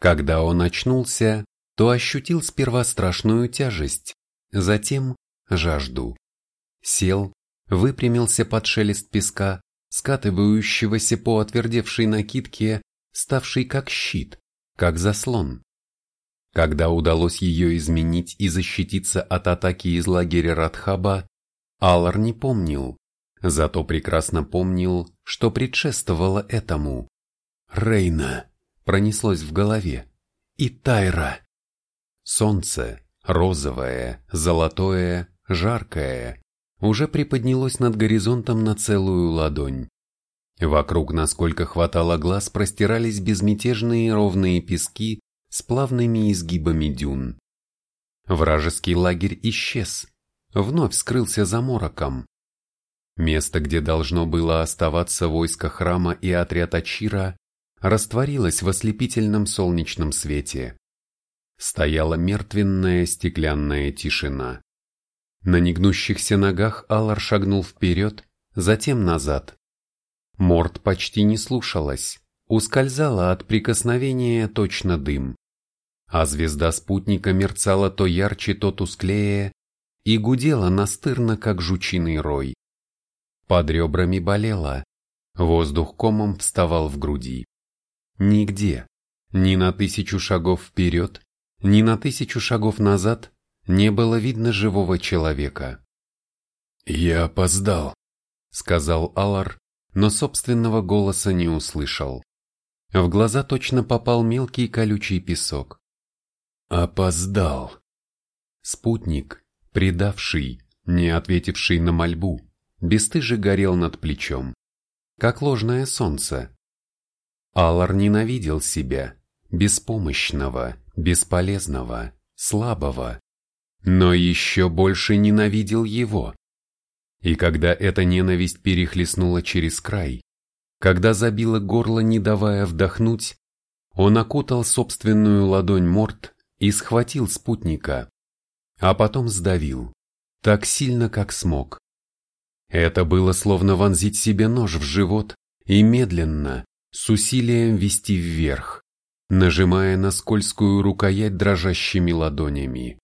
Когда он очнулся, то ощутил сперва страшную тяжесть, затем жажду. Сел, выпрямился под шелест песка, скатывающегося по отвердевшей накидке, ставшей как щит, как заслон. Когда удалось ее изменить и защититься от атаки из лагеря Радхаба, Аллар не помнил, зато прекрасно помнил, что предшествовало этому. Рейна пронеслось в голове. И Тайра. Солнце, розовое, золотое, жаркое, уже приподнялось над горизонтом на целую ладонь. Вокруг, насколько хватало глаз, простирались безмятежные ровные пески с плавными изгибами дюн. Вражеский лагерь исчез, вновь скрылся за мороком. Место, где должно было оставаться войско храма и отряд Ачира, растворилось в ослепительном солнечном свете. Стояла мертвенная стеклянная тишина. На негнущихся ногах Аллар шагнул вперед, затем назад. Морд почти не слушалась, ускользала от прикосновения точно дым. А звезда спутника мерцала то ярче, то тусклее и гудела настырно, как жучиный рой. Под ребрами болело, воздух комом вставал в груди. Нигде, ни на тысячу шагов вперед, ни на тысячу шагов назад не было видно живого человека. «Я опоздал», — сказал Алар, но собственного голоса не услышал. В глаза точно попал мелкий колючий песок. «Опоздал». Спутник, предавший, не ответивший на мольбу, бесстыже горел над плечом, как ложное солнце. Алар ненавидел себя, беспомощного, бесполезного, слабого, но еще больше ненавидел его. И когда эта ненависть перехлестнула через край, когда забила горло, не давая вдохнуть, он окутал собственную ладонь Морт и схватил спутника, а потом сдавил, так сильно, как смог. Это было словно вонзить себе нож в живот и медленно, с усилием вести вверх, нажимая на скользкую рукоять дрожащими ладонями.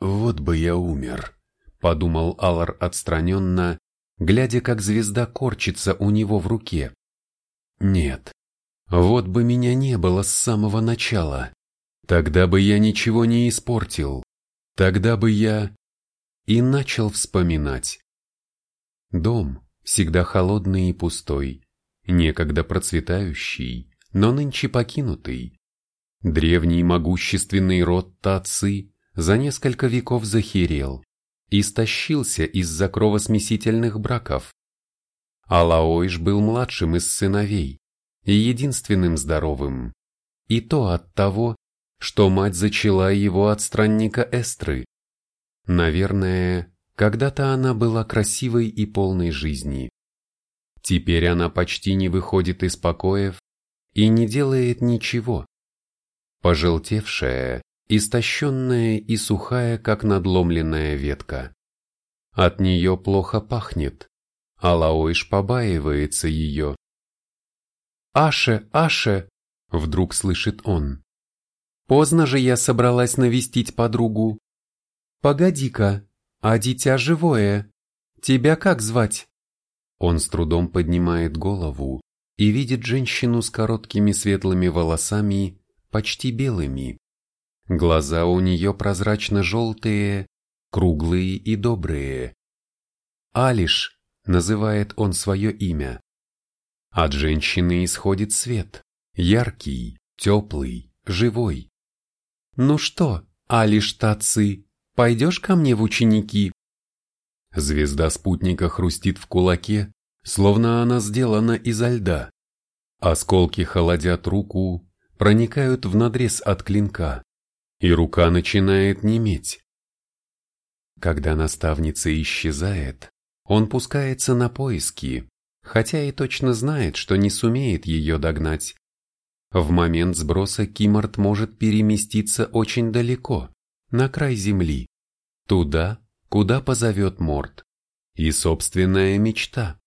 «Вот бы я умер», — подумал Алар отстраненно, глядя, как звезда корчится у него в руке. «Нет, вот бы меня не было с самого начала. Тогда бы я ничего не испортил. Тогда бы я...» И начал вспоминать. Дом, всегда холодный и пустой, некогда процветающий, но нынче покинутый. Древний могущественный род Таци за несколько веков захерел, истощился из-за кровосмесительных браков. Алаойш был младшим из сыновей и единственным здоровым, и то от того, что мать зачала его от странника Эстры. Наверное, когда-то она была красивой и полной жизни. Теперь она почти не выходит из покоев и не делает ничего. Пожелтевшая, истощенная и сухая, как надломленная ветка. От нее плохо пахнет, а Лаойш побаивается ее. «Аше, Аше!» — вдруг слышит он. «Поздно же я собралась навестить подругу. Погоди-ка, а дитя живое. Тебя как звать?» Он с трудом поднимает голову и видит женщину с короткими светлыми волосами, почти белыми. Глаза у нее прозрачно-желтые, круглые и добрые. Алиш, называет он свое имя. От женщины исходит свет, яркий, теплый, живой. «Ну что, Алиш Таци, пойдешь ко мне в ученики?» Звезда спутника хрустит в кулаке, словно она сделана изо льда. Осколки холодят руку, проникают в надрез от клинка и рука начинает неметь. Когда наставница исчезает, он пускается на поиски, хотя и точно знает, что не сумеет ее догнать. В момент сброса Кимарт может переместиться очень далеко, на край земли, туда, куда позовет Морт, и собственная мечта.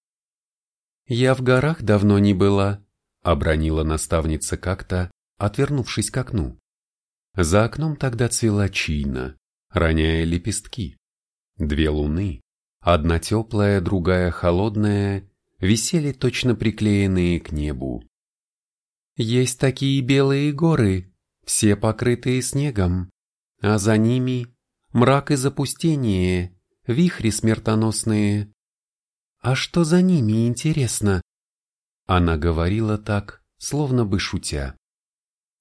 «Я в горах давно не была», — обронила наставница как-то, отвернувшись к окну. За окном тогда цвела чина, роняя лепестки. Две луны, одна теплая, другая холодная, висели точно приклеенные к небу. Есть такие белые горы, все покрытые снегом, а за ними мрак и запустение, вихри смертоносные. А что за ними, интересно? Она говорила так, словно бы шутя.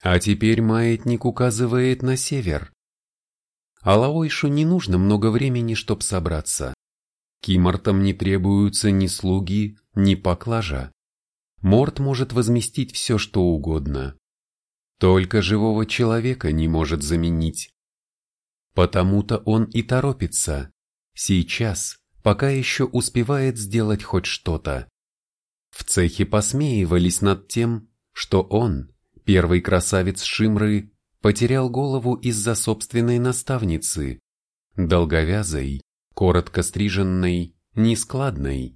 А теперь маятник указывает на север. Алаойшу не нужно много времени, чтоб собраться. Кимортам не требуются ни слуги, ни поклажа. Морт может возместить все, что угодно. Только живого человека не может заменить. Потому-то он и торопится. Сейчас, пока еще успевает сделать хоть что-то. В цехе посмеивались над тем, что он, первый красавец Шимры, потерял голову из-за собственной наставницы, долговязой, коротко стриженной, нескладной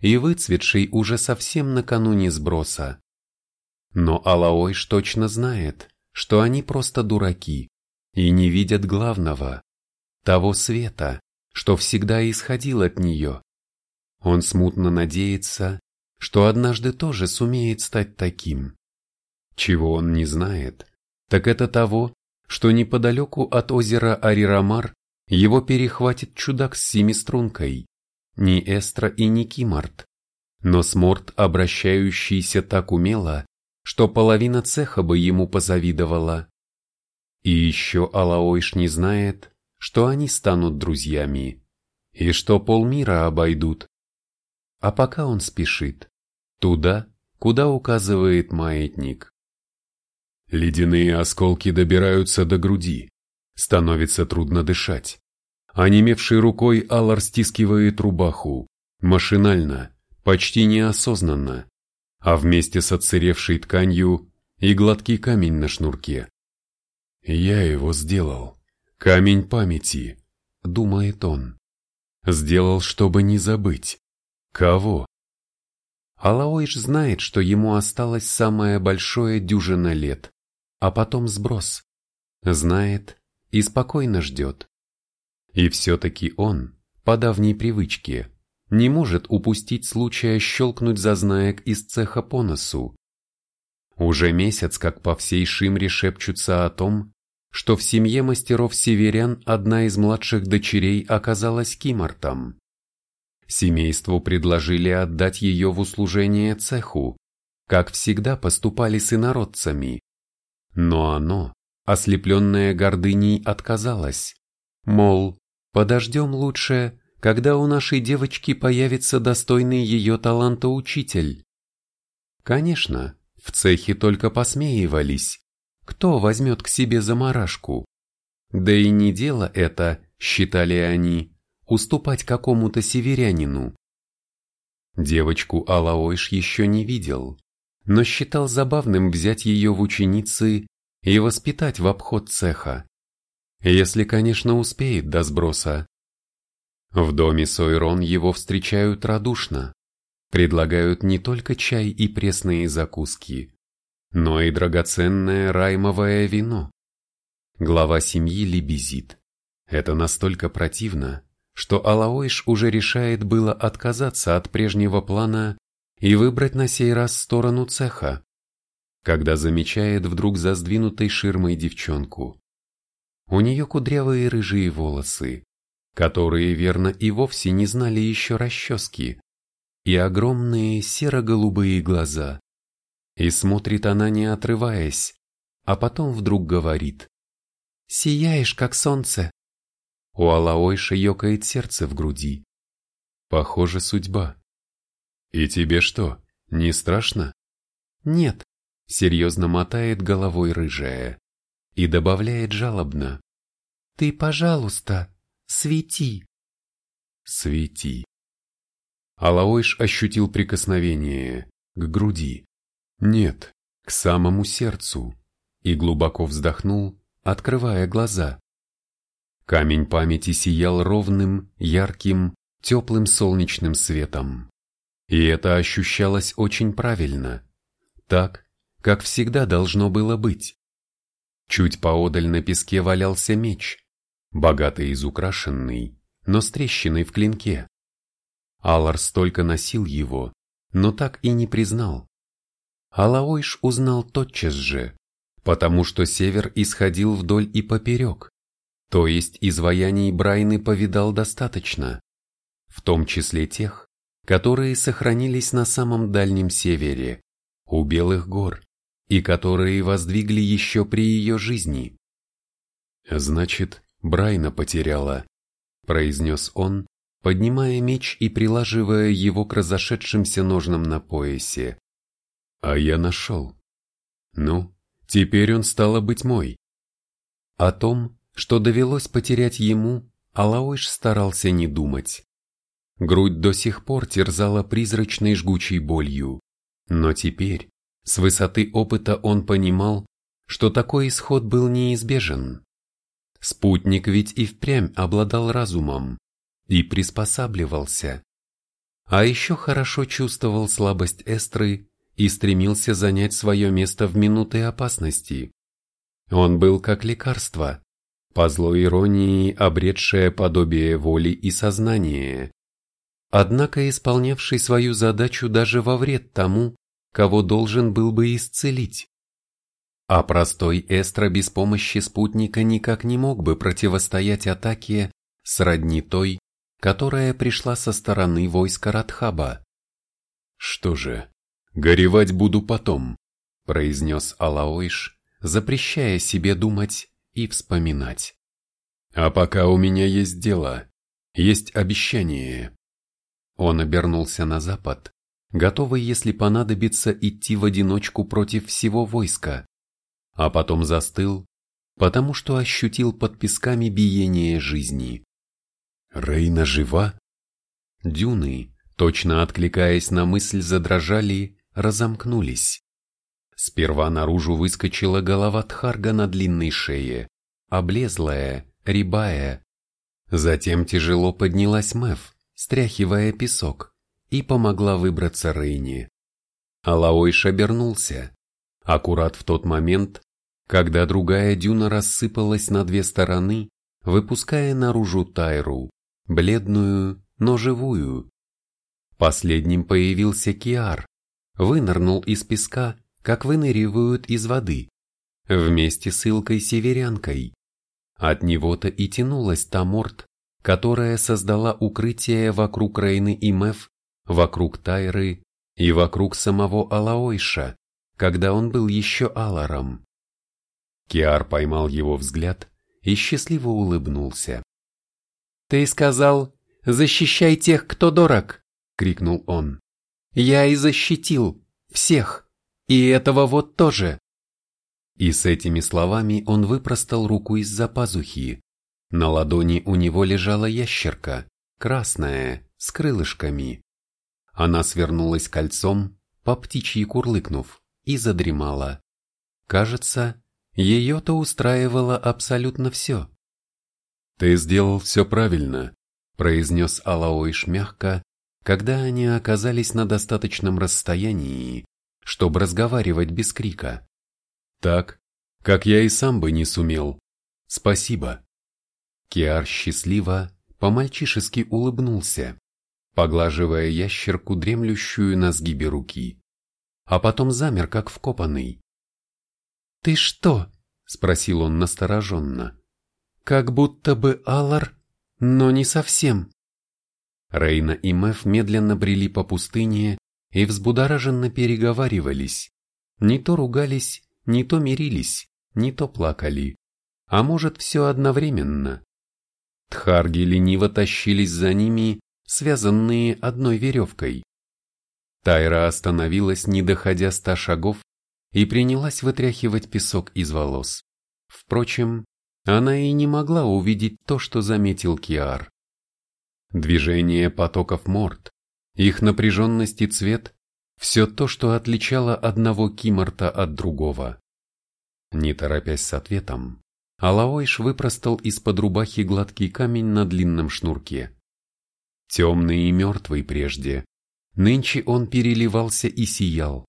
и выцветшей уже совсем накануне сброса. Но Алаойш точно знает, что они просто дураки и не видят главного, того света, что всегда исходил от нее. Он смутно надеется, что однажды тоже сумеет стать таким. Чего он не знает, так это того, что неподалеку от озера Арирамар его перехватит чудак с семистрункой, не Эстра и не Кимарт, но Сморт, обращающийся так умело, что половина цеха бы ему позавидовала. И еще Алаойш не знает, что они станут друзьями, и что полмира обойдут. А пока он спешит, туда, куда указывает маятник. Ледяные осколки добираются до груди, становится трудно дышать. Онемевшей рукой Аллар стискивает рубаху, машинально, почти неосознанно, а вместе с отсыревшей тканью и гладкий камень на шнурке. «Я его сделал. Камень памяти», — думает он. «Сделал, чтобы не забыть. Кого?» Алаойш знает, что ему осталось самое большое дюжина лет, а потом сброс. Знает и спокойно ждет. И все-таки он, по давней привычке, не может упустить случая щелкнуть зазнаек из цеха по носу. Уже месяц, как по всей Шимре шепчутся о том, что в семье мастеров-северян одна из младших дочерей оказалась кимортом. Семейству предложили отдать ее в услужение цеху, как всегда поступали с инородцами. Но оно, ослепленное гордыней, отказалось. Мол, подождем лучше, когда у нашей девочки появится достойный ее таланта учитель. Конечно, в цехе только посмеивались. Кто возьмет к себе заморашку? Да и не дело это, считали они, уступать какому-то северянину. Девочку Алаойш еще не видел, но считал забавным взять ее в ученицы и воспитать в обход цеха. Если, конечно, успеет до сброса. В доме Сойрон его встречают радушно, предлагают не только чай и пресные закуски, но и драгоценное раймовое вино. Глава семьи лебезит. Это настолько противно, что Алаойш уже решает было отказаться от прежнего плана и выбрать на сей раз сторону цеха, когда замечает вдруг за сдвинутой ширмой девчонку. У нее кудрявые рыжие волосы, которые верно и вовсе не знали еще расчески, и огромные серо-голубые глаза. И смотрит она не отрываясь, а потом вдруг говорит. «Сияешь, как солнце!» У Алаойша ёкает сердце в груди. Похоже, судьба. «И тебе что, не страшно?» «Нет», — серьезно мотает головой рыжая и добавляет жалобно. «Ты, пожалуйста, Свети!» «Свети!» Алаойш ощутил прикосновение к груди. Нет, к самому сердцу. И глубоко вздохнул, открывая глаза. Камень памяти сиял ровным, ярким, теплым солнечным светом. И это ощущалось очень правильно. Так, как всегда должно было быть. Чуть поодаль на песке валялся меч, богато изукрашенный, но с трещиной в клинке. Алар столько носил его, но так и не признал. Алаойш узнал тотчас же, потому что север исходил вдоль и поперек, то есть изваяний Брайны повидал достаточно, в том числе тех, которые сохранились на самом дальнем севере, у Белых гор, и которые воздвигли еще при ее жизни. «Значит, Брайна потеряла», — произнес он, поднимая меч и прилаживая его к разошедшимся ножнам на поясе. А я нашел. Ну, теперь он стало быть мой. О том, что довелось потерять ему, Алаойш старался не думать. Грудь до сих пор терзала призрачной жгучей болью, но теперь, с высоты опыта он понимал, что такой исход был неизбежен. Спутник ведь и впрямь обладал разумом, и приспосабливался. А еще хорошо чувствовал слабость Эстры и стремился занять свое место в минуты опасности. Он был как лекарство, по злой иронии обретшее подобие воли и сознания. Однако исполнявший свою задачу даже во вред тому, кого должен был бы исцелить. А простой Эстра без помощи спутника никак не мог бы противостоять атаке сродни той, которая пришла со стороны войска Радхаба. «Что же, горевать буду потом», — произнес Алаойш, запрещая себе думать и вспоминать. «А пока у меня есть дело, есть обещание». Он обернулся на запад, готовый, если понадобится, идти в одиночку против всего войска, а потом застыл, потому что ощутил под песками биение жизни. Рейна жива? Дюны, точно откликаясь на мысль, задрожали, разомкнулись. Сперва наружу выскочила голова Тхарга на длинной шее, облезлая, рябая. Затем тяжело поднялась Мэв, стряхивая песок, и помогла выбраться Рейне. Алаойш обернулся, аккурат в тот момент, когда другая дюна рассыпалась на две стороны, выпуская наружу Тайру, бледную, но живую. Последним появился Киар, вынырнул из песка, как выныривают из воды, вместе с Илкой-северянкой. От него-то и тянулась та морд, которая создала укрытие вокруг Рейны и Меф, вокруг Тайры и вокруг самого Алаойша, когда он был еще Аларом. Киар поймал его взгляд и счастливо улыбнулся. «Ты сказал, защищай тех, кто дорог!» — крикнул он. «Я и защитил! Всех! И этого вот тоже!» И с этими словами он выпростал руку из-за пазухи. На ладони у него лежала ящерка, красная, с крылышками. Она свернулась кольцом, по птичьи курлыкнув, и задремала. Кажется, ее-то устраивало абсолютно все. «Ты сделал все правильно», – произнес Алаойш мягко, когда они оказались на достаточном расстоянии, чтобы разговаривать без крика. «Так, как я и сам бы не сумел. Спасибо». Киар счастливо, по-мальчишески улыбнулся, поглаживая ящерку, дремлющую на сгибе руки, а потом замер, как вкопанный. «Ты что?» – спросил он настороженно. Как будто бы Аллар, но не совсем. Рейна и Мэв медленно брели по пустыне и взбудораженно переговаривались. Не то ругались, не то мирились, не то плакали. А может, все одновременно. Тхарги лениво тащились за ними, связанные одной веревкой. Тайра остановилась, не доходя ста шагов, и принялась вытряхивать песок из волос. Впрочем, она и не могла увидеть то, что заметил Киар. Движение потоков морд, их напряженность и цвет – все то, что отличало одного Киморта от другого. Не торопясь с ответом, Алаойш выпростал из-под рубахи гладкий камень на длинном шнурке. Темный и мертвый прежде, нынче он переливался и сиял,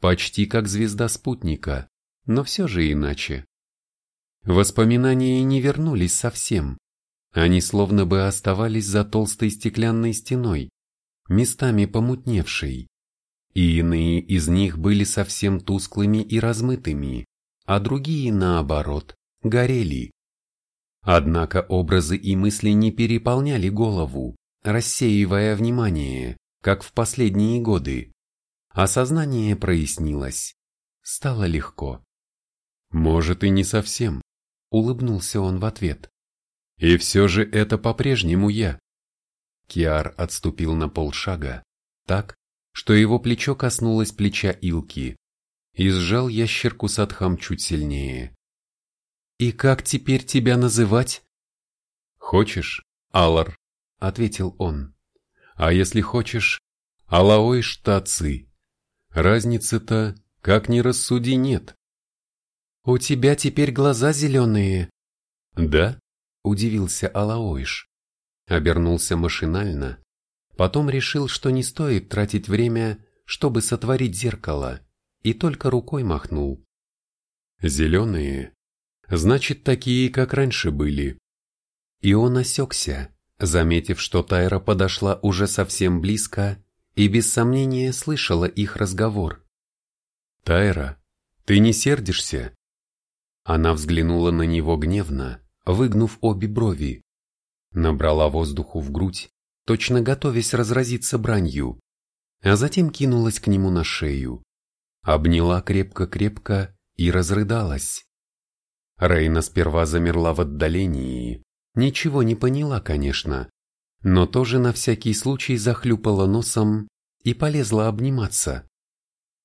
почти как звезда спутника, но все же иначе. Воспоминания не вернулись совсем. Они словно бы оставались за толстой стеклянной стеной, местами помутневшей. И иные из них были совсем тусклыми и размытыми, а другие, наоборот, горели. Однако образы и мысли не переполняли голову, рассеивая внимание, как в последние годы. Осознание прояснилось. Стало легко. «Может, и не совсем», — улыбнулся он в ответ. «И все же это по-прежнему я». Киар отступил на полшага, так, что его плечо коснулось плеча Илки, и сжал ящерку Садхам чуть сильнее. «И как теперь тебя называть?» «Хочешь, Алар?» — ответил он. «А если хочешь, Алаой Штаци. Разницы-то, как ни рассуди, нет». «У тебя теперь глаза зеленые». «Да?» — удивился Алаойш. Обернулся машинально, потом решил, что не стоит тратить время, чтобы сотворить зеркало, и только рукой махнул. «Зеленые? Значит, такие, как раньше были». И он осекся, заметив, что Тайра подошла уже совсем близко и без сомнения слышала их разговор. «Тайра, ты не сердишься?» Она взглянула на него гневно, выгнув обе брови. Набрала воздуху в грудь, точно готовясь разразиться бранью, а затем кинулась к нему на шею. Обняла крепко-крепко и разрыдалась. Рейна сперва замерла в отдалении, ничего не поняла, конечно, но тоже на всякий случай захлюпала носом и полезла обниматься.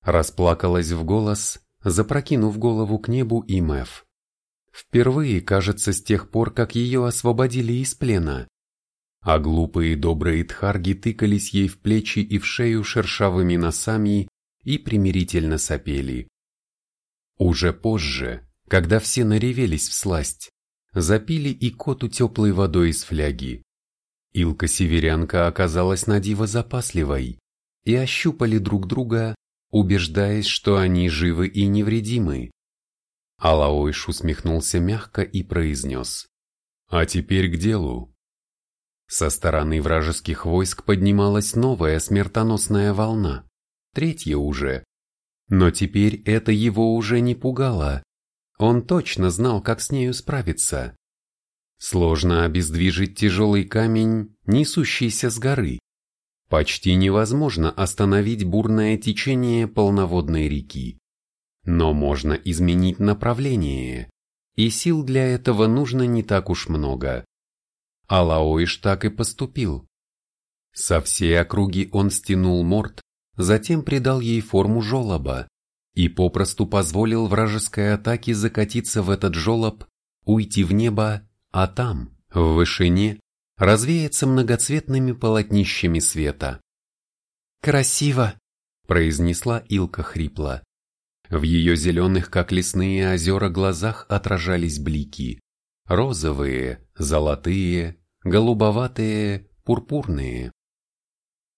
Расплакалась в голос, запрокинув голову к небу и Мэв. Впервые, кажется, с тех пор, как ее освободили из плена. А глупые добрые тхарги тыкались ей в плечи и в шею шершавыми носами и примирительно сопели. Уже позже, когда все наревелись в сласть, запили и коту теплой водой из фляги. Илка-северянка оказалась на диво запасливой, и ощупали друг друга, убеждаясь, что они живы и невредимы. Алаойш усмехнулся мягко и произнес. «А теперь к делу». Со стороны вражеских войск поднималась новая смертоносная волна, третья уже. Но теперь это его уже не пугало. Он точно знал, как с нею справиться. Сложно обездвижить тяжелый камень, несущийся с горы. Почти невозможно остановить бурное течение полноводной реки. Но можно изменить направление, и сил для этого нужно не так уж много. А Лаоиш так и поступил. Со всей округи он стянул морд, затем придал ей форму жолоба и попросту позволил вражеской атаке закатиться в этот жолоб, уйти в небо, а там, в вышине, развеяться многоцветными полотнищами света. «Красиво!» – произнесла Илка хрипло. В ее зеленых, как лесные озера, глазах отражались блики. Розовые, золотые, голубоватые, пурпурные.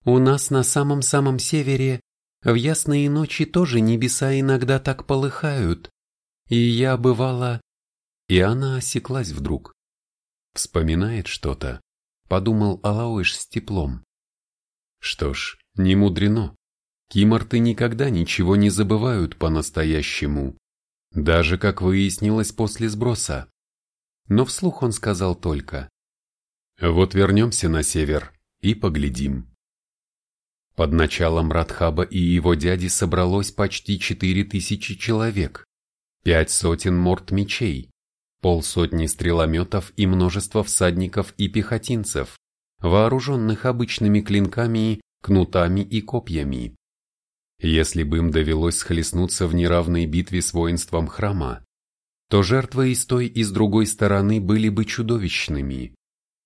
У нас на самом-самом севере в ясные ночи тоже небеса иногда так полыхают. И я бывала... И она осеклась вдруг. Вспоминает что-то, подумал Алауиш с теплом. Что ж, не мудрено. Киморты никогда ничего не забывают по-настоящему, даже как выяснилось после сброса. Но вслух он сказал только «Вот вернемся на север и поглядим». Под началом Радхаба и его дяди собралось почти четыре тысячи человек, пять сотен морд мечей, полсотни стрелометов и множество всадников и пехотинцев, вооруженных обычными клинками, кнутами и копьями. Если бы им довелось схлестнуться в неравной битве с воинством храма, то жертвы и с той, и с другой стороны были бы чудовищными,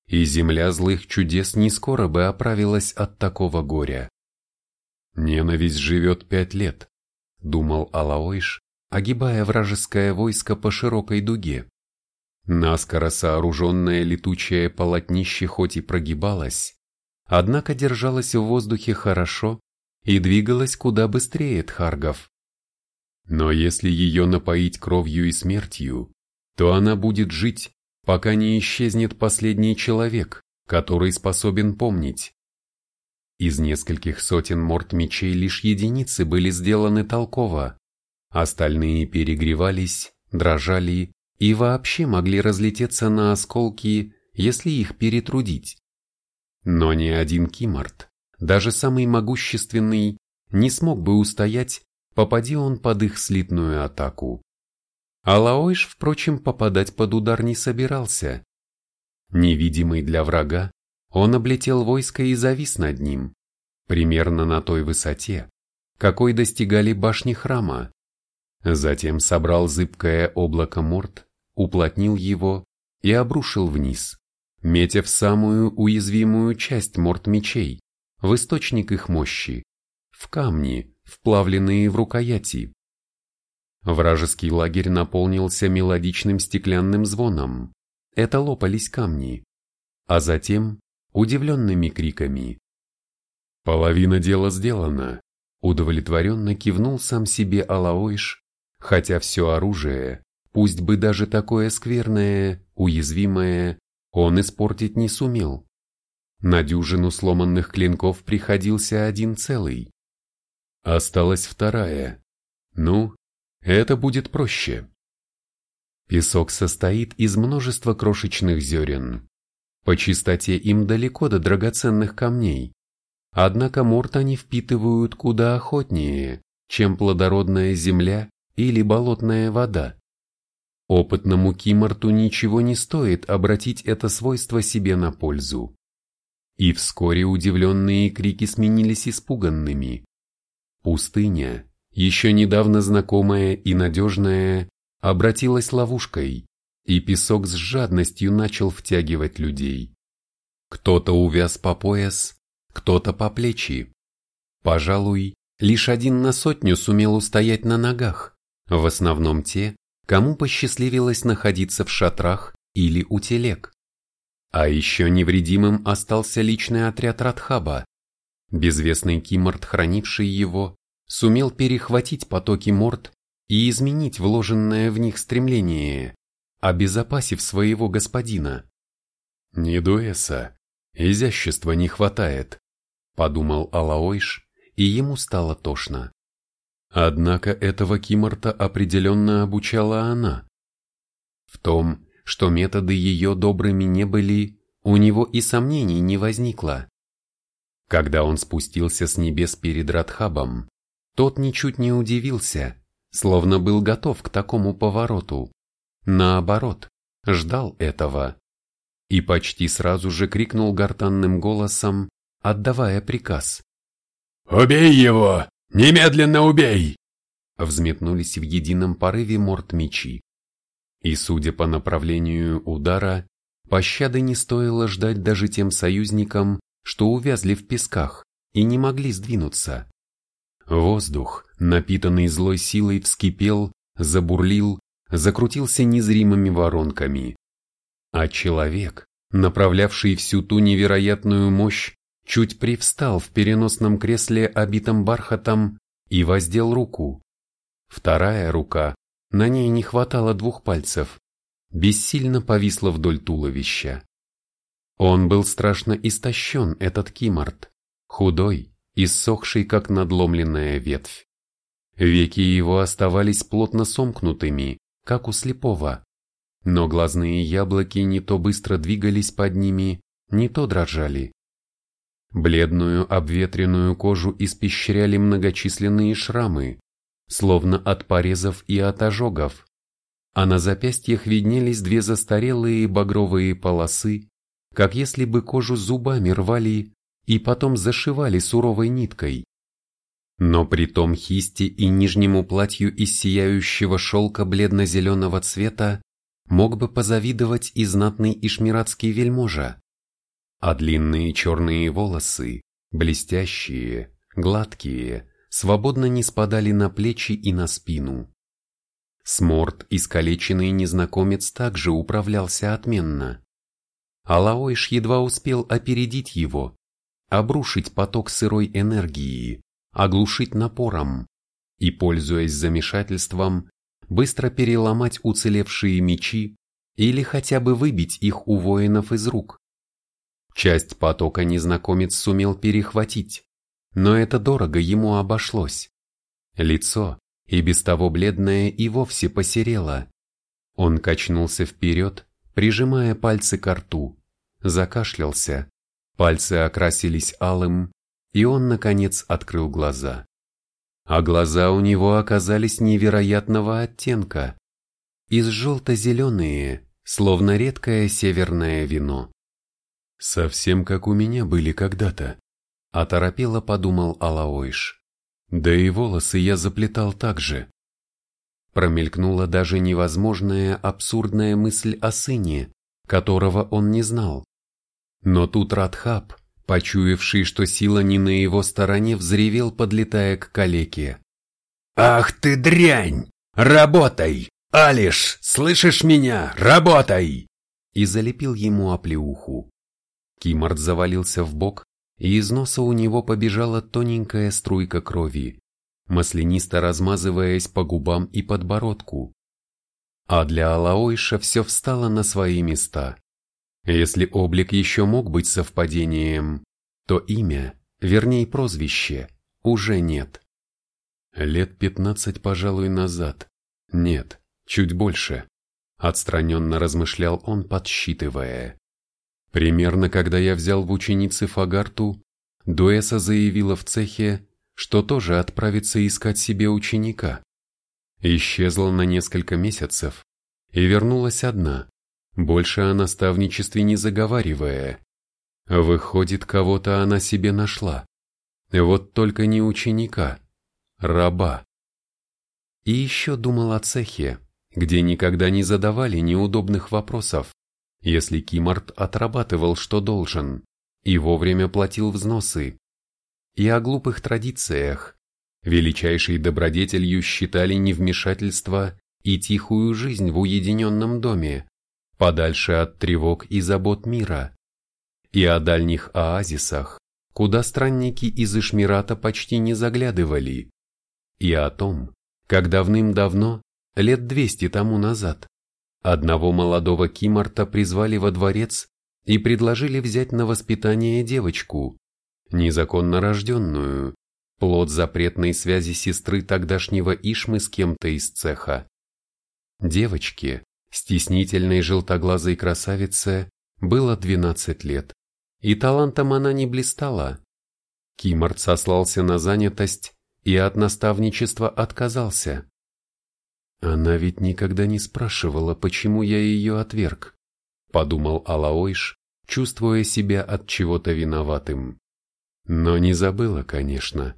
и земля злых чудес не скоро бы оправилась от такого горя. «Ненависть живет пять лет», — думал Алаойш, огибая вражеское войско по широкой дуге. Наскоро сооруженное летучее полотнище хоть и прогибалось, однако держалось в воздухе хорошо и двигалась куда быстрее тхаргов, Но если ее напоить кровью и смертью, то она будет жить, пока не исчезнет последний человек, который способен помнить. Из нескольких сотен морт-мечей лишь единицы были сделаны толково, остальные перегревались, дрожали и вообще могли разлететься на осколки, если их перетрудить. Но ни один киморт, даже самый могущественный, не смог бы устоять, попади он под их слитную атаку. А Лаойш, впрочем, попадать под удар не собирался. Невидимый для врага, он облетел войско и завис над ним, примерно на той высоте, какой достигали башни храма. Затем собрал зыбкое облако морд, уплотнил его и обрушил вниз, метя в самую уязвимую часть морд мечей, в источник их мощи, в камни, вплавленные в рукояти. Вражеский лагерь наполнился мелодичным стеклянным звоном, это лопались камни, а затем удивленными криками. Половина дела сделана, удовлетворенно кивнул сам себе Алаойш, хотя все оружие, пусть бы даже такое скверное, уязвимое, он испортить не сумел. На дюжину сломанных клинков приходился один целый. Осталась вторая. Ну, это будет проще. Песок состоит из множества крошечных зерен. По чистоте им далеко до драгоценных камней. Однако морт они впитывают куда охотнее, чем плодородная земля или болотная вода. Опытному киморту ничего не стоит обратить это свойство себе на пользу. И вскоре удивленные крики сменились испуганными. Пустыня, еще недавно знакомая и надежная, обратилась ловушкой, и песок с жадностью начал втягивать людей. Кто-то увяз по пояс, кто-то по плечи. Пожалуй, лишь один на сотню сумел устоять на ногах, в основном те, кому посчастливилось находиться в шатрах или у телег. А еще невредимым остался личный отряд Радхаба, Безвестный Киморт, хранивший его, сумел перехватить потоки морд и изменить вложенное в них стремление, обезопасив своего господина. «Не дуэса, изящества не хватает», — подумал Алаойш, и ему стало тошно. Однако этого Киморта определенно обучала она. В том, что методы ее добрыми не были, у него и сомнений не возникло. Когда он спустился с небес перед Радхабом, тот ничуть не удивился, словно был готов к такому повороту. Наоборот, ждал этого. И почти сразу же крикнул гортанным голосом, отдавая приказ. «Убей его! Немедленно убей!» Взметнулись в едином порыве морд мечи. И судя по направлению удара, пощады не стоило ждать даже тем союзникам, что увязли в песках и не могли сдвинуться. Воздух, напитанный злой силой, вскипел, забурлил, закрутился незримыми воронками. А человек, направлявший всю ту невероятную мощь, чуть привстал в переносном кресле, обитом бархатом, и воздел руку. Вторая рука, на ней не хватало двух пальцев, бессильно повисла вдоль туловища. Он был страшно истощен, этот киморт, худой, иссохший, как надломленная ветвь. Веки его оставались плотно сомкнутыми, как у слепого, но глазные яблоки не то быстро двигались под ними, не то дрожали. Бледную обветренную кожу испещряли многочисленные шрамы, словно от порезов и от ожогов, а на запястьях виднелись две застарелые багровые полосы, как если бы кожу зубами рвали и потом зашивали суровой ниткой. Но при том хисте и нижнему платью из сияющего шелка бледно-зеленого цвета мог бы позавидовать и знатный ишмиратский вельможа. А длинные черные волосы, блестящие, гладкие, свободно не спадали на плечи и на спину. Сморт, искалеченный незнакомец, также управлялся отменно. Алаойш едва успел опередить его, обрушить поток сырой энергии, оглушить напором, и, пользуясь замешательством, быстро переломать уцелевшие мечи или хотя бы выбить их у воинов из рук. Часть потока незнакомец сумел перехватить, но это дорого ему обошлось. Лицо, и без того бледное, и вовсе посерело. Он качнулся вперед, прижимая пальцы к рту, закашлялся, пальцы окрасились алым, и он, наконец, открыл глаза. А глаза у него оказались невероятного оттенка, из желто-зеленые, словно редкое северное вино. Совсем как у меня были когда-то, оторопело подумал Алаойш. Да и волосы я заплетал так же. Промелькнула даже невозможная абсурдная мысль о сыне, которого он не знал. Но тут Радхаб, почуявший, что сила не на его стороне, взревел, подлетая к калеке. «Ах ты дрянь! Работай! Алиш, слышишь меня? Работай!» И залепил ему оплеуху. Кимарт завалился в бок, и из носа у него побежала тоненькая струйка крови, маслянисто размазываясь по губам и подбородку. А для Алаойша все встало на свои места. Если облик еще мог быть совпадением, то имя, вернее прозвище, уже нет. Лет пятнадцать, пожалуй, назад. Нет, чуть больше. Отстраненно размышлял он, подсчитывая. Примерно когда я взял в ученицы Фагарту, Дуэса заявила в цехе, что тоже отправится искать себе ученика. Исчезла на несколько месяцев и вернулась одна, больше о наставничестве не заговаривая. Выходит, кого-то она себе нашла. Вот только не ученика, раба. И еще думал о цехе, где никогда не задавали неудобных вопросов, если Кимарт отрабатывал, что должен, и вовремя платил взносы. И о глупых традициях. Величайшей добродетелью считали невмешательство и тихую жизнь в уединенном доме, подальше от тревог и забот мира, и о дальних оазисах, куда странники из Ишмирата почти не заглядывали, и о том, как давным-давно, лет двести тому назад, одного молодого Кимарта призвали во дворец и предложили взять на воспитание девочку, незаконно рожденную, плод запретной связи сестры тогдашнего Ишмы с кем-то из цеха. Девочке, Стеснительной желтоглазой красавице было 12 лет, и талантом она не блистала. Кимарт сослался на занятость и от наставничества отказался. Она ведь никогда не спрашивала, почему я ее отверг, подумал Алаойш, чувствуя себя от чего-то виноватым. Но не забыла, конечно.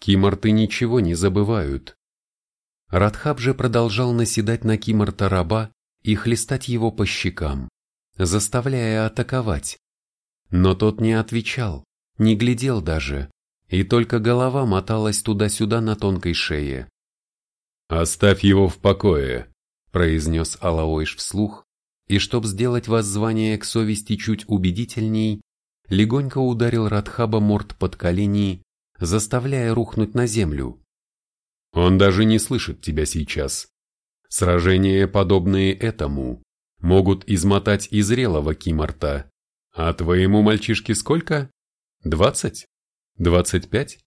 Кимарты ничего не забывают. Радхаб же продолжал наседать на Кимарта раба, и хлестать его по щекам, заставляя атаковать. Но тот не отвечал, не глядел даже, и только голова моталась туда-сюда на тонкой шее. «Оставь его в покое», – произнес Алаойш вслух, и чтоб сделать воззвание к совести чуть убедительней, легонько ударил Радхаба морд под колени, заставляя рухнуть на землю. «Он даже не слышит тебя сейчас. Сражения, подобные этому, могут измотать и зрелого Кимарта. А твоему мальчишке сколько? Двадцать? Двадцать пять?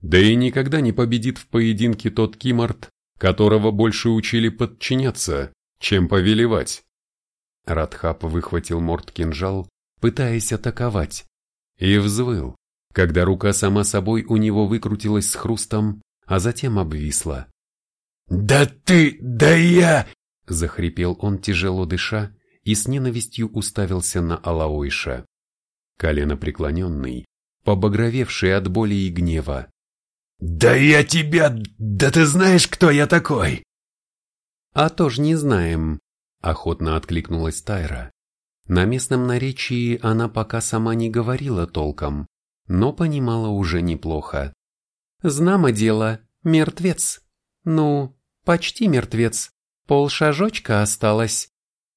Да и никогда не победит в поединке тот Кимарт, которого больше учили подчиняться, чем повелевать. Радхап выхватил морд-кинжал, пытаясь атаковать, и взвыл, когда рука сама собой у него выкрутилась с хрустом, а затем обвисла. «Да ты, да я!» – захрипел он, тяжело дыша, и с ненавистью уставился на Алаойша. Колено преклоненный, побагровевший от боли и гнева. «Да я тебя! Да ты знаешь, кто я такой?» «А то ж не знаем», – охотно откликнулась Тайра. На местном наречии она пока сама не говорила толком, но понимала уже неплохо. «Знамо дело, мертвец. Ну, Почти мертвец, полшажочка осталось.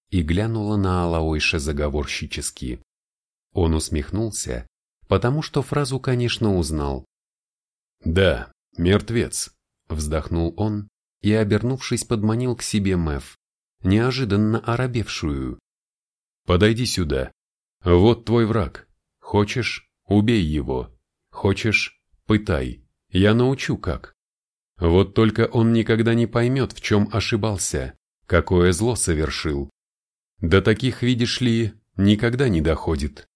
И глянула на Алаойша заговорщически. Он усмехнулся, потому что фразу, конечно, узнал. Да, мертвец. вздохнул он и, обернувшись, подманил к себе Мэв, неожиданно оробевшую. «Подойди сюда. Вот твой враг. Хочешь, убей его. Хочешь, пытай. Я научу как. Вот только он никогда не поймет, в чем ошибался, какое зло совершил. До таких, видишь ли, никогда не доходит.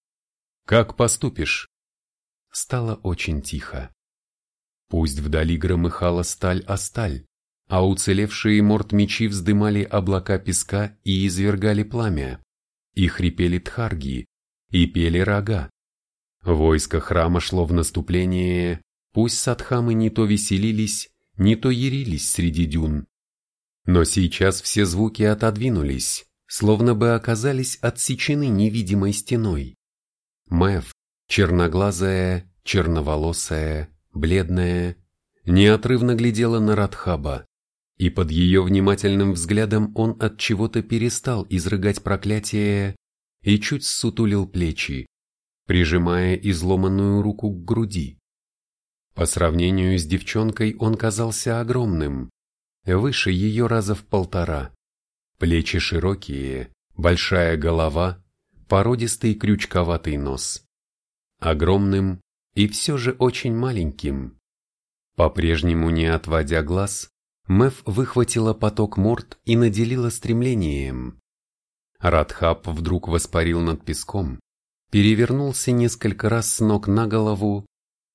Как поступишь?» Стало очень тихо. Пусть вдали громыхала сталь о сталь, а уцелевшие морт-мечи вздымали облака песка и извергали пламя, и хрипели тхарги, и пели рога. Войско храма шло в наступление, пусть садхамы не то веселились, не то ярились среди дюн. Но сейчас все звуки отодвинулись, словно бы оказались отсечены невидимой стеной. Мэв, черноглазая, черноволосая, бледная, неотрывно глядела на Радхаба, и под ее внимательным взглядом он от чего-то перестал изрыгать проклятие и чуть ссутулил плечи, прижимая изломанную руку к груди. По сравнению с девчонкой он казался огромным, выше ее раза в полтора. Плечи широкие, большая голова, породистый крючковатый нос. Огромным, и все же очень маленьким. По-прежнему не отводя глаз, Мэв выхватила поток морд и наделила стремлением. Радхаб вдруг воспарил над песком, перевернулся несколько раз с ног на голову,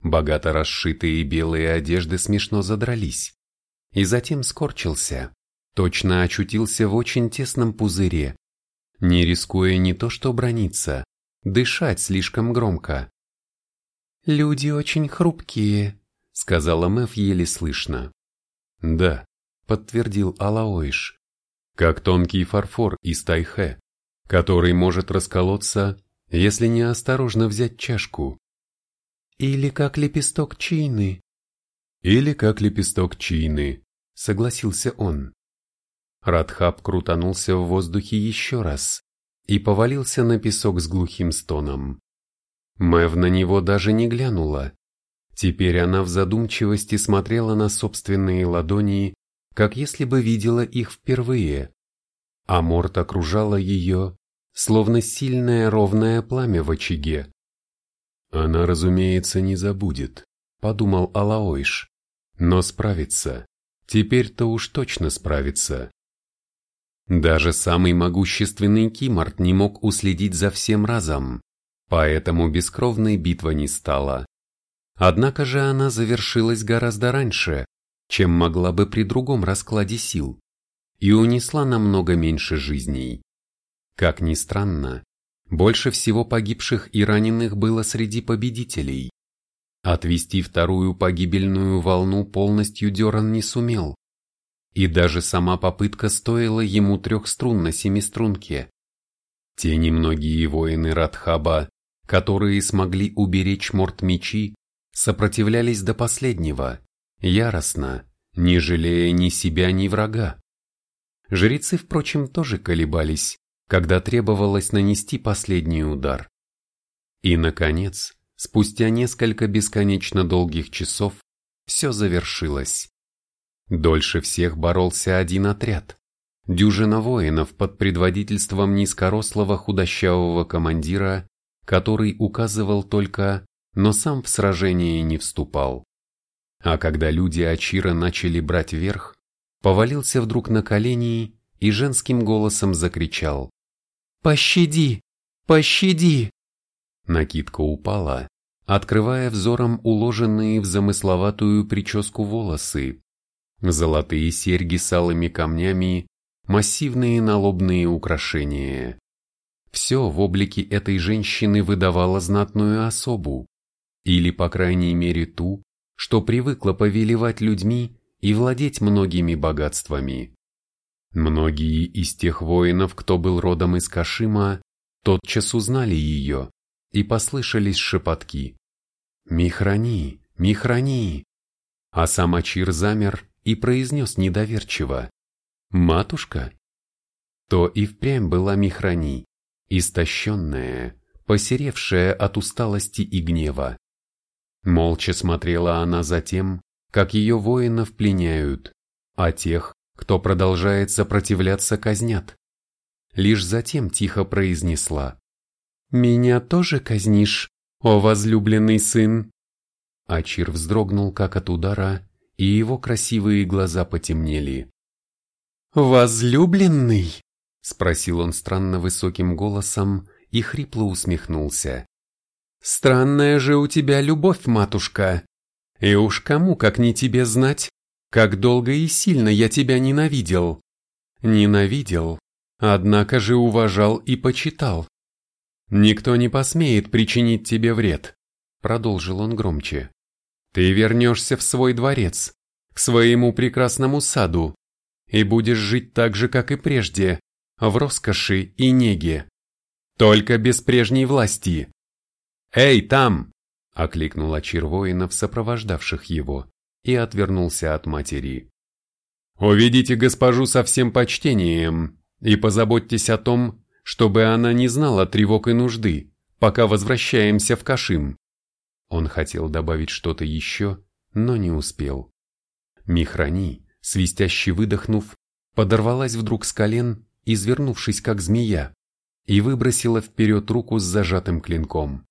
богато расшитые белые одежды смешно задрались, и затем скорчился, точно очутился в очень тесном пузыре, не рискуя не то что брониться, дышать слишком громко. «Люди очень хрупкие», — сказала Мэв еле слышно. «Да», — подтвердил Алаоиш, «как тонкий фарфор из тайхэ, который может расколоться, если неосторожно взять чашку». «Или как лепесток чины». «Или как лепесток чины», — согласился он. Радхаб крутанулся в воздухе еще раз и повалился на песок с глухим стоном. Мэв на него даже не глянула. Теперь она в задумчивости смотрела на собственные ладони, как если бы видела их впервые. А Морт окружала ее, словно сильное ровное пламя в очаге. «Она, разумеется, не забудет», — подумал Алаойш. «Но справится. Теперь-то уж точно справится». Даже самый могущественный Кимарт не мог уследить за всем разом. Поэтому бескровной битва не стала. Однако же она завершилась гораздо раньше, чем могла бы при другом раскладе сил, и унесла намного меньше жизней. Как ни странно, больше всего погибших и раненых было среди победителей. Отвести вторую погибельную волну полностью Деран не сумел, и даже сама попытка стоила ему трех струн на семиструнке. Те немногие воины Радхаба, которые смогли уберечь морт-мечи, сопротивлялись до последнего, яростно, не жалея ни себя, ни врага. Жрецы, впрочем, тоже колебались, когда требовалось нанести последний удар. И, наконец, спустя несколько бесконечно долгих часов, все завершилось. Дольше всех боролся один отряд. Дюжина воинов под предводительством низкорослого худощавого командира который указывал только, но сам в сражение не вступал. А когда люди Ачира начали брать верх, повалился вдруг на колени и женским голосом закричал «Пощади! Пощади!» Накидка упала, открывая взором уложенные в замысловатую прическу волосы, золотые серьги с алыми камнями, массивные налобные украшения. Все в облике этой женщины выдавало знатную особу, или, по крайней мере, ту, что привыкла повелевать людьми и владеть многими богатствами. Многие из тех воинов, кто был родом из Кашима, тотчас узнали ее, и послышались шепотки. «Михрани! Михрани!» А сам Ачир замер и произнес недоверчиво. «Матушка?» То и впрямь была Михрани, истощенная, посеревшая от усталости и гнева. Молча смотрела она за тем, как ее воинов пленяют, а тех, кто продолжает сопротивляться, казнят. Лишь затем тихо произнесла «Меня тоже казнишь, о возлюбленный сын?» Ачир вздрогнул как от удара, и его красивые глаза потемнели. «Возлюбленный?» — спросил он странно высоким голосом и хрипло усмехнулся. «Странная же у тебя любовь, матушка. И уж кому, как не тебе знать, как долго и сильно я тебя ненавидел. Ненавидел, однако же уважал и почитал. Никто не посмеет причинить тебе вред, продолжил он громче. Ты вернешься в свой дворец, к своему прекрасному саду, и будешь жить так же, как и прежде, в роскоши и неге. Только без прежней власти. «Эй, там!» – окликнул Ачир воинов, сопровождавших его, и отвернулся от матери. «Уведите госпожу со всем почтением и позаботьтесь о том, чтобы она не знала тревог и нужды, пока возвращаемся в Кашим». Он хотел добавить что-то еще, но не успел. Михрани, свистяще выдохнув, подорвалась вдруг с колен, извернувшись как змея, и выбросила вперед руку с зажатым клинком.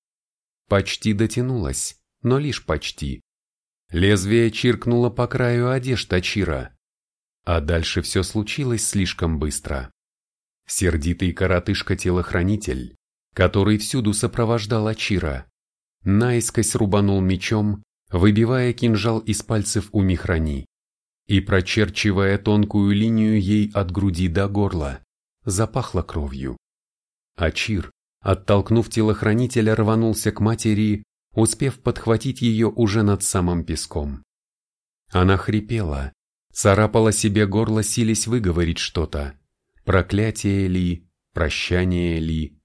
Почти дотянулась, но лишь почти. Лезвие чиркнуло по краю одежд Ачира. А дальше все случилось слишком быстро. Сердитый коротышка-телохранитель, который всюду сопровождал Ачира, наискось рубанул мечом, выбивая кинжал из пальцев у Михрани и прочерчивая тонкую линию ей от груди до горла, запахло кровью. Ачир, оттолкнув телохранителя, рванулся к матери, успев подхватить ее уже над самым песком. Она хрипела, царапала себе горло, сились выговорить что-то. Проклятие ли, прощание ли.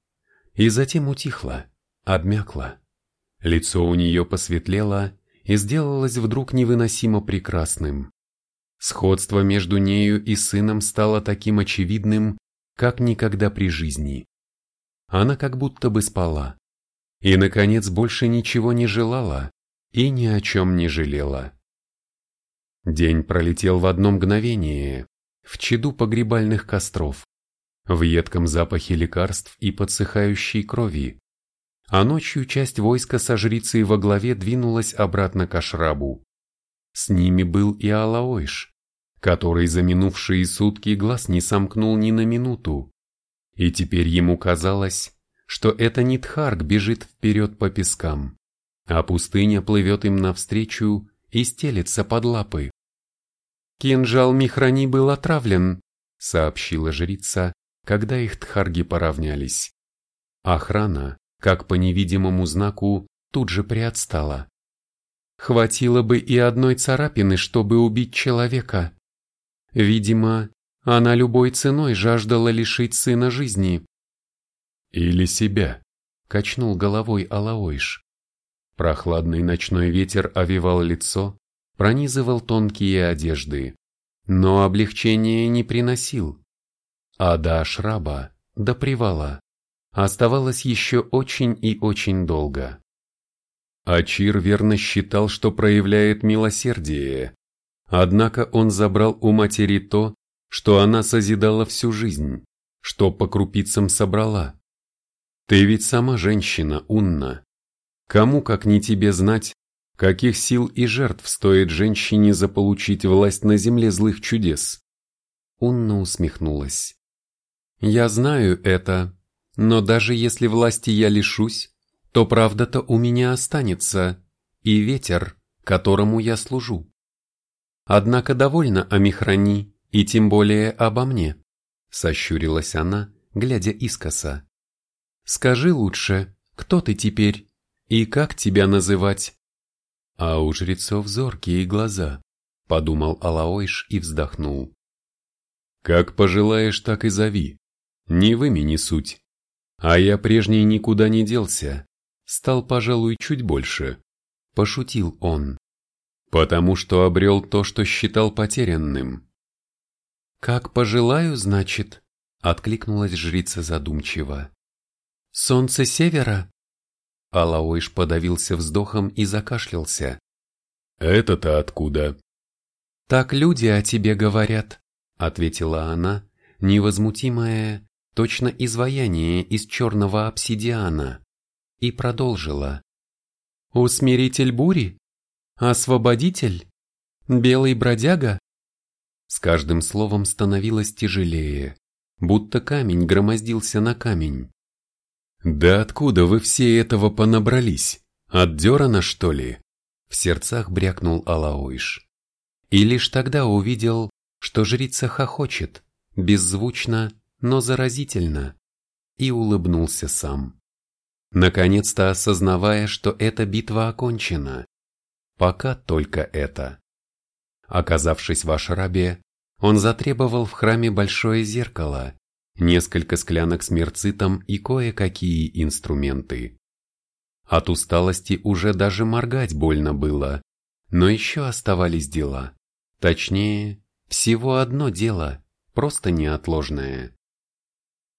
И затем утихла, обмякла. Лицо у нее посветлело и сделалось вдруг невыносимо прекрасным. Сходство между нею и сыном стало таким очевидным, как никогда при жизни. Она как будто бы спала. И, наконец, больше ничего не желала и ни о чем не жалела. День пролетел в одно мгновение, в чаду погребальных костров, в едком запахе лекарств и подсыхающей крови, а ночью часть войска со жрицей во главе двинулась обратно к Ашрабу. С ними был и Алаойш, который за минувшие сутки глаз не сомкнул ни на минуту, и теперь ему казалось, что это не Тхарг бежит вперед по пескам, а пустыня плывет им навстречу и стелется под лапы. «Кинжал Михрани был отравлен», — сообщила жрица, когда их Тхарги поравнялись. Охрана, как по невидимому знаку, тут же приотстала. Хватило бы и одной царапины, чтобы убить человека. Видимо, она любой ценой жаждала лишить сына жизни. «Или себя», — качнул головой Алаойш. Прохладный ночной ветер овевал лицо, пронизывал тонкие одежды, но облегчения не приносил. А до Шраба, до привала, оставалось еще очень и очень долго. Ачир верно считал, что проявляет милосердие, однако он забрал у матери то, что она созидала всю жизнь, что по крупицам собрала. Ты ведь сама женщина, Унна. Кому, как не тебе знать, каких сил и жертв стоит женщине заполучить власть на земле злых чудес? Унна усмехнулась. Я знаю это, но даже если власти я лишусь, то правда-то у меня останется, и ветер, которому я служу. Однако довольно о Михрани, и тем более обо мне, сощурилась она, глядя искоса. Скажи лучше, кто ты теперь и как тебя называть? А у жрецов зоркие глаза, подумал Алаойш и вздохнул. Как пожелаешь, так и зови. Не в имени суть. А я прежний никуда не делся. Стал, пожалуй, чуть больше. Пошутил он. Потому что обрел то, что считал потерянным. «Как пожелаю, значит?» — откликнулась жрица задумчиво. «Солнце севера?» Алаойш подавился вздохом и закашлялся. Это-то откуда? Так люди о тебе говорят, ответила она, невозмутимая, точно изваяние из черного обсидиана, и продолжила. Усмиритель бури? Освободитель? Белый бродяга? С каждым словом становилось тяжелее, будто камень громоздился на камень. «Да откуда вы все этого понабрались? От Дерана, что ли?» В сердцах брякнул Алаойш. И лишь тогда увидел, что жрица хохочет, беззвучно, но заразительно, и улыбнулся сам. Наконец-то осознавая, что эта битва окончена. Пока только это. Оказавшись в Ашрабе, он затребовал в храме большое зеркало, несколько склянок с мерцитом и кое-какие инструменты. От усталости уже даже моргать больно было, но еще оставались дела. Точнее, всего одно дело, просто неотложное.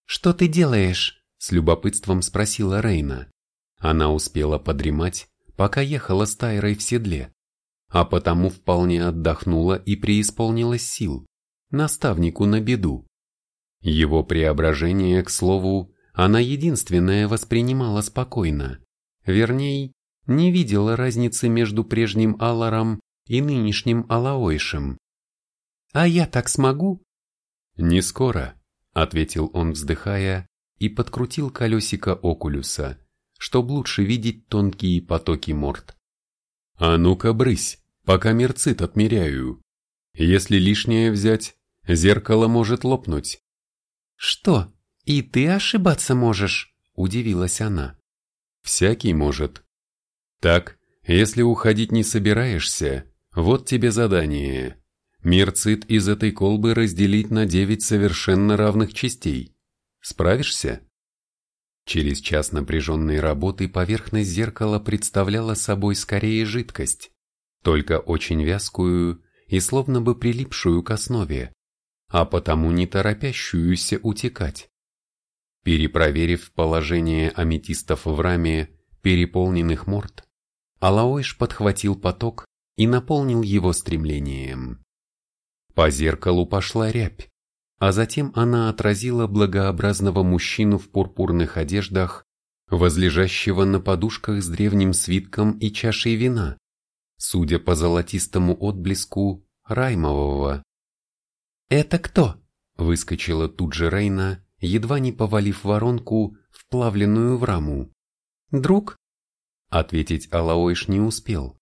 «Что ты делаешь?» – с любопытством спросила Рейна. Она успела подремать, пока ехала с Тайрой в седле а потому вполне отдохнула и преисполнилась сил, наставнику на беду. Его преображение, к слову, она единственная воспринимала спокойно, вернее, не видела разницы между прежним Аларом и нынешним Алаойшем. «А я так смогу?» «Не скоро», — ответил он, вздыхая, и подкрутил колесико окулюса, чтобы лучше видеть тонкие потоки морд. «А ну-ка брысь!» пока мерцит отмеряю. Если лишнее взять, зеркало может лопнуть. «Что, и ты ошибаться можешь?» – удивилась она. «Всякий может». «Так, если уходить не собираешься, вот тебе задание. Мерцит из этой колбы разделить на девять совершенно равных частей. Справишься?» Через час напряженной работы поверхность зеркала представляла собой скорее жидкость, только очень вязкую и словно бы прилипшую к основе, а потому не торопящуюся утекать. Перепроверив положение аметистов в раме переполненных морд, Алаойш подхватил поток и наполнил его стремлением. По зеркалу пошла рябь, а затем она отразила благообразного мужчину в пурпурных одеждах, возлежащего на подушках с древним свитком и чашей вина, судя по золотистому отблеску, Раймового. «Это кто?» – выскочила тут же Рейна, едва не повалив воронку, вплавленную в раму. «Друг?» Ответить Алаойш не успел,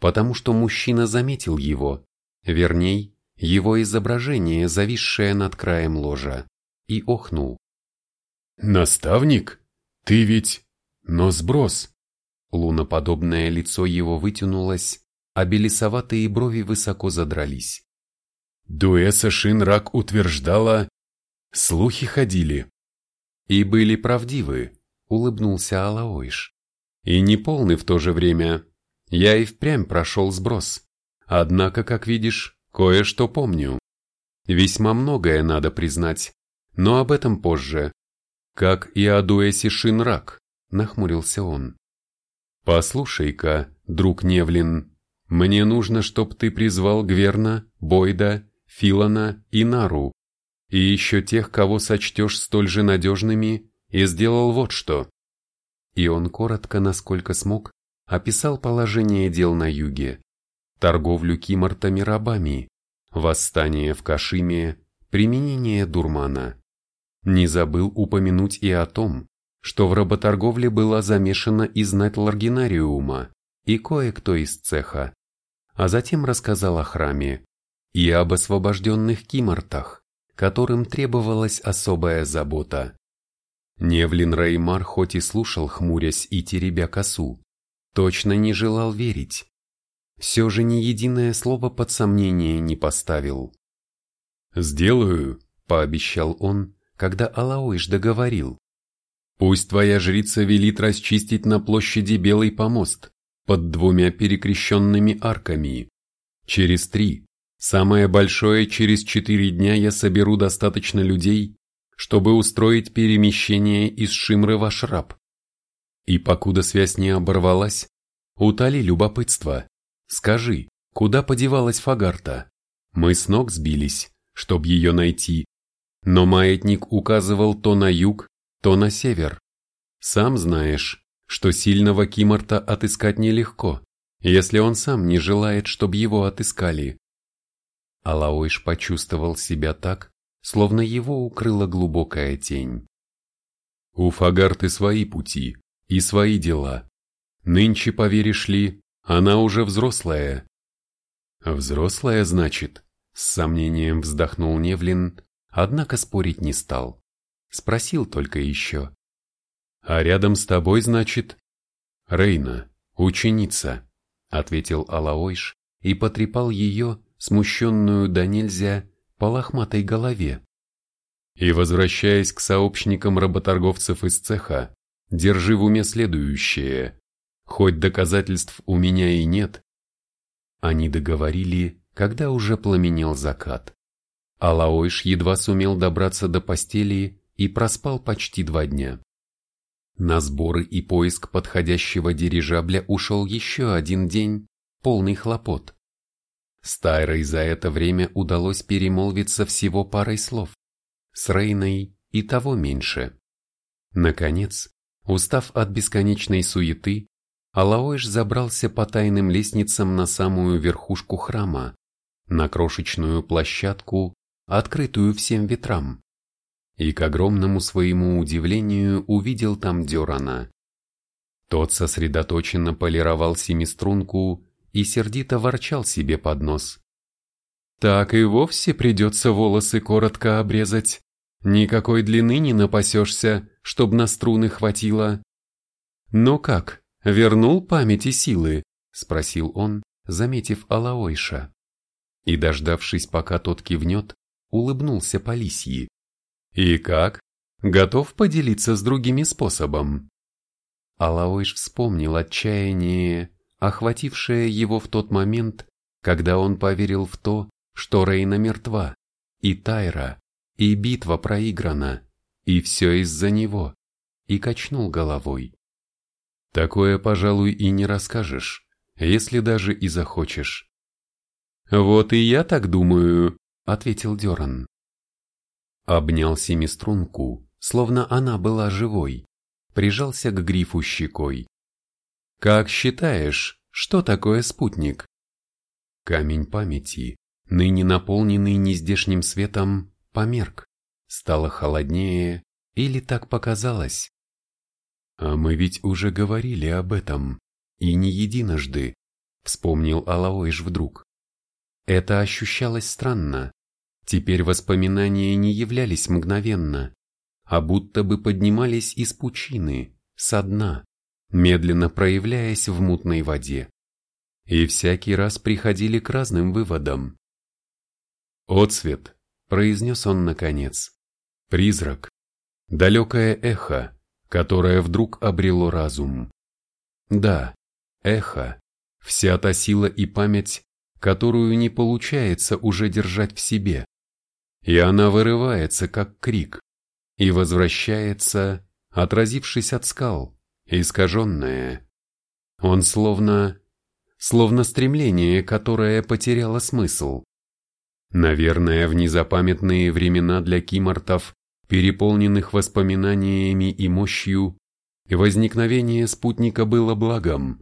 потому что мужчина заметил его, верней, его изображение, зависшее над краем ложа, и охнул. «Наставник? Ты ведь... Но сброс!» Луноподобное лицо его вытянулось, а белесоватые брови высоко задрались. Дуэса Шинрак утверждала, слухи ходили. И были правдивы, улыбнулся Алаойш. И неполны в то же время. Я и впрямь прошел сброс. Однако, как видишь, кое-что помню. Весьма многое надо признать, но об этом позже. Как и о Дуэсе Шинрак, нахмурился он. Послушай-ка, друг Невлин, мне нужно, чтоб ты призвал Гверна, Бойда, Филана и Нару, и еще тех, кого сочтешь столь же надежными, и сделал вот что. И он коротко, насколько смог, описал положение дел на юге, торговлю кимортами рабами, восстание в Кашиме, применение дурмана. Не забыл упомянуть и о том, что в работорговле была замешана и знать Ларгинариума, и кое-кто из цеха, а затем рассказал о храме и об освобожденных кимортах, которым требовалась особая забота. Невлин Реймар хоть и слушал, хмурясь и теребя косу, точно не желал верить. Все же ни единое слово под сомнение не поставил. «Сделаю», — пообещал он, когда Алаойш договорил. «Пусть твоя жрица велит расчистить на площади Белый помост, под двумя перекрещенными арками. Через три, самое большое через четыре дня я соберу достаточно людей, чтобы устроить перемещение из Шимры в Ашраб. И покуда связь не оборвалась, утоли любопытство, Скажи, куда подевалась Фагарта? Мы с ног сбились, чтоб ее найти. Но маятник указывал то на юг, то на север. Сам знаешь, что сильного Киморта отыскать нелегко, если он сам не желает, чтобы его отыскали. Алаойш почувствовал себя так, словно его укрыла глубокая тень. У Фагарты свои пути и свои дела. Нынче, поверишь ли, она уже взрослая. Взрослая, значит, с сомнением вздохнул Невлин, однако спорить не стал. Спросил только еще. А рядом с тобой, значит? Рейна, ученица, ответил Алаойш и потрепал ее, смущенную до нельзя, по лохматой голове. И возвращаясь к сообщникам работорговцев из цеха, держи в уме следующее. Хоть доказательств у меня и нет. Они договорили, когда уже пламенел закат. Алаойш едва сумел добраться до постели и проспал почти два дня. На сборы и поиск подходящего дирижабля ушел еще один день, полный хлопот. С Тайрой за это время удалось перемолвиться всего парой слов, с Рейной и того меньше. Наконец, устав от бесконечной суеты, Алаойш забрался по тайным лестницам на самую верхушку храма, на крошечную площадку, открытую всем ветрам. И к огромному своему удивлению увидел там Дерана. Тот сосредоточенно полировал семиструнку и сердито ворчал себе под нос. «Так и вовсе придется волосы коротко обрезать. Никакой длины не напасешься, чтоб на струны хватило». «Но как?» «Вернул памяти силы?» – спросил он, заметив Алаойша. И, дождавшись, пока тот кивнет, улыбнулся Полисьи. «И как? Готов поделиться с другими способом?» Алаойш вспомнил отчаяние, охватившее его в тот момент, когда он поверил в то, что Рейна мертва, и Тайра, и битва проиграна, и все из-за него, и качнул головой. Такое, пожалуй, и не расскажешь, если даже и захочешь. «Вот и я так думаю», — ответил Деран. Обнял семиструнку, словно она была живой, прижался к грифу щекой. «Как считаешь, что такое спутник?» Камень памяти, ныне наполненный нездешним светом, померк, стало холоднее, или так показалось. «А мы ведь уже говорили об этом, и не единожды», — вспомнил Алаойш вдруг. Это ощущалось странно. Теперь воспоминания не являлись мгновенно, а будто бы поднимались из пучины, со дна, медленно проявляясь в мутной воде. И всякий раз приходили к разным выводам. «Отцвет», — произнес он наконец, — «призрак, далекое эхо, которое вдруг обрело разум. Да, эхо, вся та сила и память, которую не получается уже держать в себе. И она вырывается, как крик, и возвращается, отразившись от скал, искаженная. Он словно... словно стремление, которое потеряло смысл. Наверное, в незапамятные времена для кимортов переполненных воспоминаниями и мощью, возникновение спутника было благом,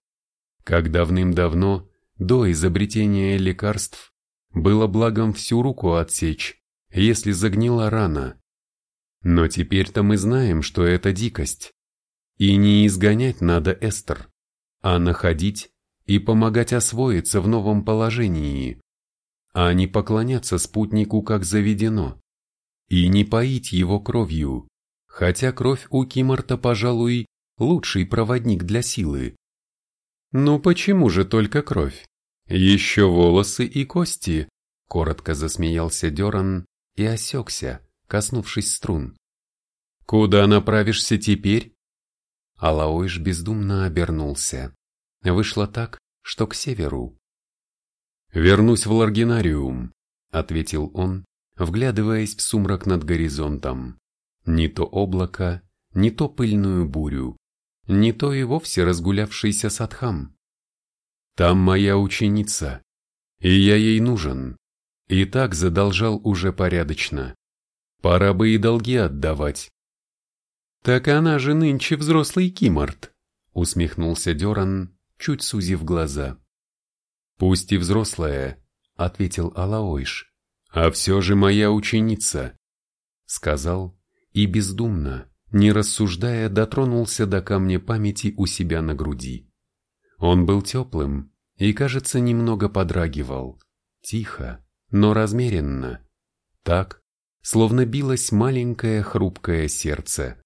как давным-давно, до изобретения лекарств, было благом всю руку отсечь, если загнила рана. Но теперь-то мы знаем, что это дикость. И не изгонять надо Эстер, а находить и помогать освоиться в новом положении, а не поклоняться спутнику, как заведено. И не поить его кровью, хотя кровь у Кимарта, пожалуй, лучший проводник для силы. Ну почему же только кровь? Еще волосы и кости, коротко засмеялся Деран и осекся, коснувшись струн. Куда направишься теперь? Алаойш бездумно обернулся. Вышло так, что к северу. «Вернусь в Ларгинариум», — ответил он, вглядываясь в сумрак над горизонтом. Не то облако, не то пыльную бурю, не то и вовсе разгулявшийся садхам. Там моя ученица, и я ей нужен. И так задолжал уже порядочно. Пора бы и долги отдавать. Так она же нынче взрослый киморт, усмехнулся Деран, чуть сузив глаза. Пусть и взрослая, ответил Алаойш, а все же моя ученица, сказал и бездумно, не рассуждая, дотронулся до камня памяти у себя на груди. Он был теплым и, кажется, немного подрагивал, тихо, но размеренно, так, словно билось маленькое хрупкое сердце.